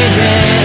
you